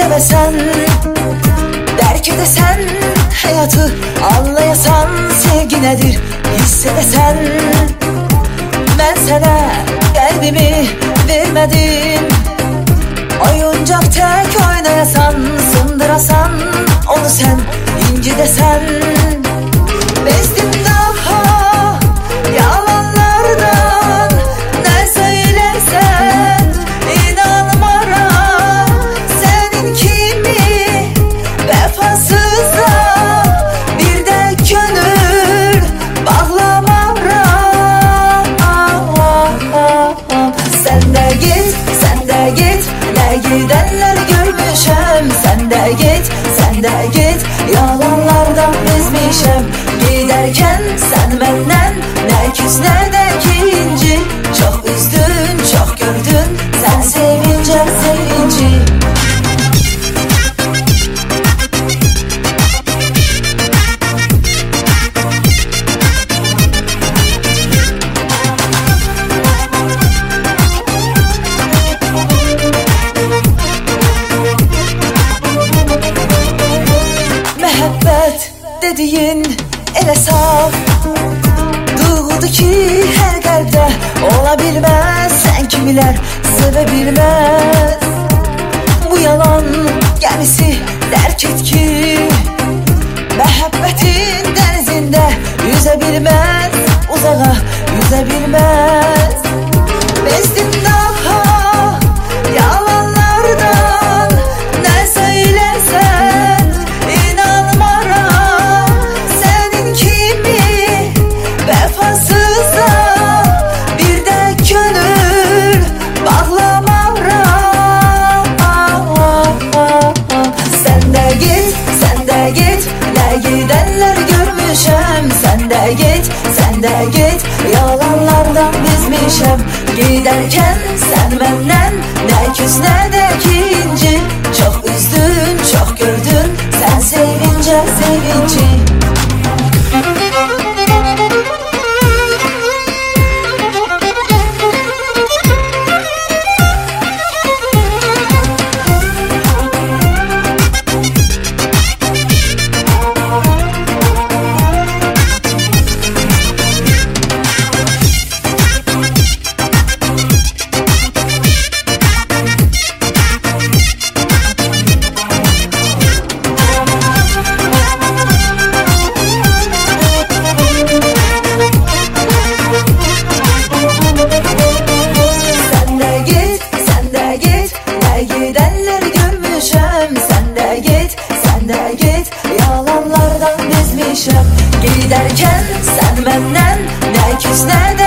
Sevesen Derk edesen hayatı anlayasan Sevgi nedir hissedesen Ben sana kalbimi vermedim Oyuncak tek oynayasan Sındırasan onu sen inci desen Sen de git, sen de git. Ne gidenler görmüşem. Sen de git, sen de git. Yalanlardan bezmişem Giderken sen benden Ne küs ne de dediğin ele saf Duygudu ki her kalpte olabilmez. Sen kimiler sevebilmez. Bu yalan gemisi terk et ki Mehabbetin denizinde yüzebilmez. Uzağa yüzebilmez Sen de git, sen de git. Yalanlardan bizmişem Giderken. Sen benden Ne küs ne de ikinci Çok üzdün, çok gördün. Sen sevince sevinci görmüşem Sen de git, sen de git. Yalanlardan bezmişem Giderken sen benden Ne küs ne de